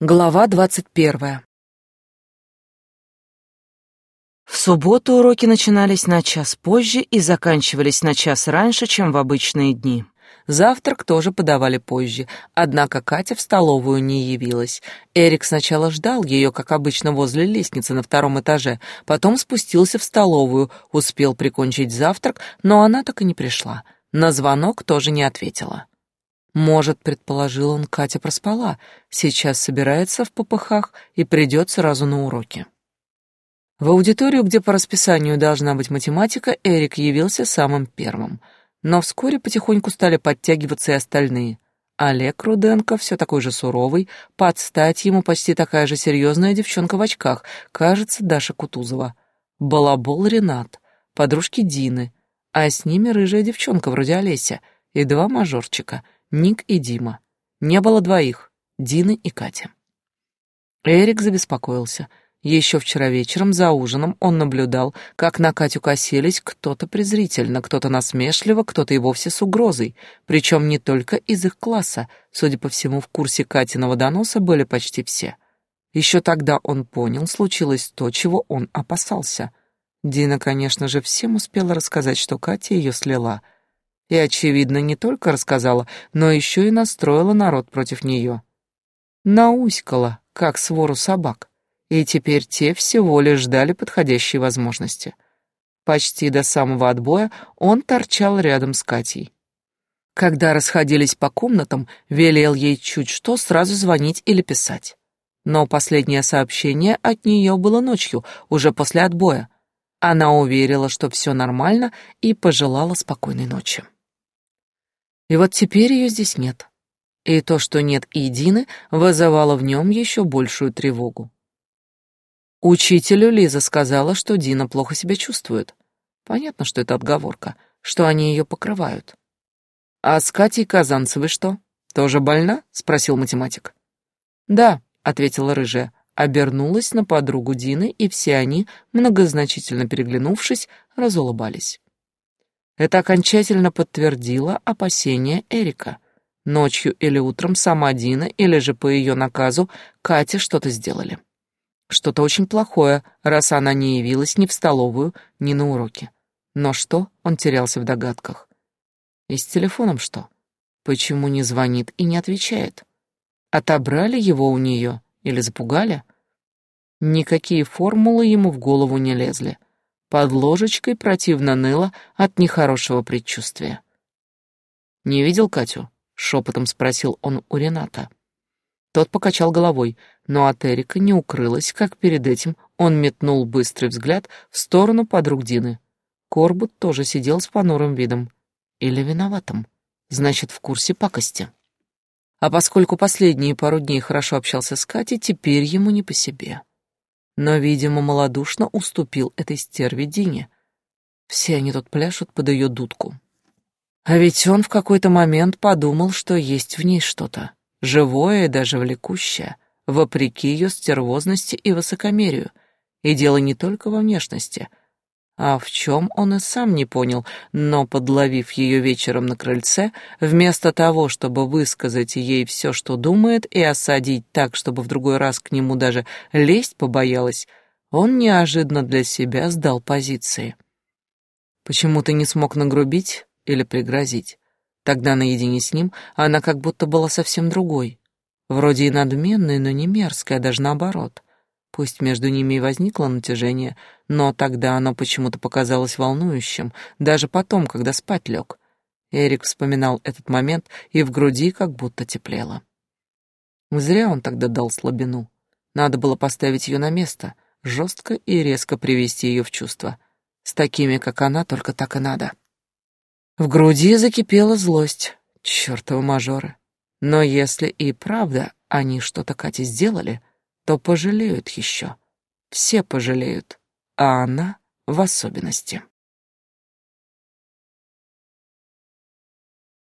Глава двадцать первая. В субботу уроки начинались на час позже и заканчивались на час раньше, чем в обычные дни. Завтрак тоже подавали позже, однако Катя в столовую не явилась. Эрик сначала ждал ее, как обычно, возле лестницы на втором этаже, потом спустился в столовую, успел прикончить завтрак, но она так и не пришла. На звонок тоже не ответила. Может, предположил он, Катя проспала, сейчас собирается в попыхах и придет сразу на уроки. В аудиторию, где по расписанию должна быть математика, Эрик явился самым первым. Но вскоре потихоньку стали подтягиваться и остальные. Олег Руденко, все такой же суровый, под стать ему почти такая же серьезная девчонка в очках, кажется, Даша Кутузова. Балабол Ренат, подружки Дины, а с ними рыжая девчонка вроде Олеся и два мажорчика — Ник и Дима. Не было двоих, Дины и Кати. Эрик забеспокоился. Еще вчера вечером за ужином он наблюдал, как на Катю косились кто-то презрительно, кто-то насмешливо, кто-то и вовсе с угрозой, причем не только из их класса, судя по всему, в курсе Катиного доноса были почти все. Еще тогда он понял, случилось то, чего он опасался. Дина, конечно же, всем успела рассказать, что Катя ее слила — и, очевидно, не только рассказала, но еще и настроила народ против нее. Науськала, как свору собак, и теперь те всего лишь ждали подходящей возможности. Почти до самого отбоя он торчал рядом с Катей. Когда расходились по комнатам, велел ей чуть что сразу звонить или писать. Но последнее сообщение от нее было ночью, уже после отбоя. Она уверила, что все нормально, и пожелала спокойной ночи. И вот теперь ее здесь нет. И то, что нет Идины, вызывало в нем еще большую тревогу. Учителю Лиза сказала, что Дина плохо себя чувствует. Понятно, что это отговорка, что они ее покрывают. «А с Катей Казанцевой что, тоже больна?» — спросил математик. «Да», — ответила рыжая, обернулась на подругу Дины, и все они, многозначительно переглянувшись, разулыбались. Это окончательно подтвердило опасения Эрика. Ночью или утром сама Дина, или же по ее наказу, Кате что-то сделали. Что-то очень плохое, раз она не явилась ни в столовую, ни на уроки. Но что, он терялся в догадках. И с телефоном что? Почему не звонит и не отвечает? Отобрали его у нее или запугали? Никакие формулы ему в голову не лезли. Под ложечкой противно ныло от нехорошего предчувствия. «Не видел Катю?» — шепотом спросил он у Рената. Тот покачал головой, но от Эрика не укрылось, как перед этим он метнул быстрый взгляд в сторону подруг Дины. Корбут тоже сидел с понурым видом. Или виноватым. Значит, в курсе пакости. А поскольку последние пару дней хорошо общался с Катей, теперь ему не по себе но, видимо, малодушно уступил этой стерве Дине. Все они тут пляшут под ее дудку. А ведь он в какой-то момент подумал, что есть в ней что-то, живое и даже влекущее, вопреки ее стервозности и высокомерию. И дело не только во внешности, а в чем он и сам не понял, но, подловив ее вечером на крыльце, вместо того, чтобы высказать ей все, что думает, и осадить так, чтобы в другой раз к нему даже лезть побоялась, он неожиданно для себя сдал позиции. Почему ты не смог нагрубить или пригрозить? Тогда наедине с ним она как будто была совсем другой. Вроде и надменной, но не мерзкая, даже наоборот. Пусть между ними и возникло натяжение, но тогда оно почему-то показалось волнующим, даже потом, когда спать лег. Эрик вспоминал этот момент, и в груди как будто теплело. Зря он тогда дал слабину. Надо было поставить ее на место, жестко и резко привести ее в чувство. С такими, как она, только так и надо. В груди закипела злость. Чёртовы мажоры. Но если и правда они что-то Кате сделали, то пожалеют еще. Все пожалеют, а она в особенности.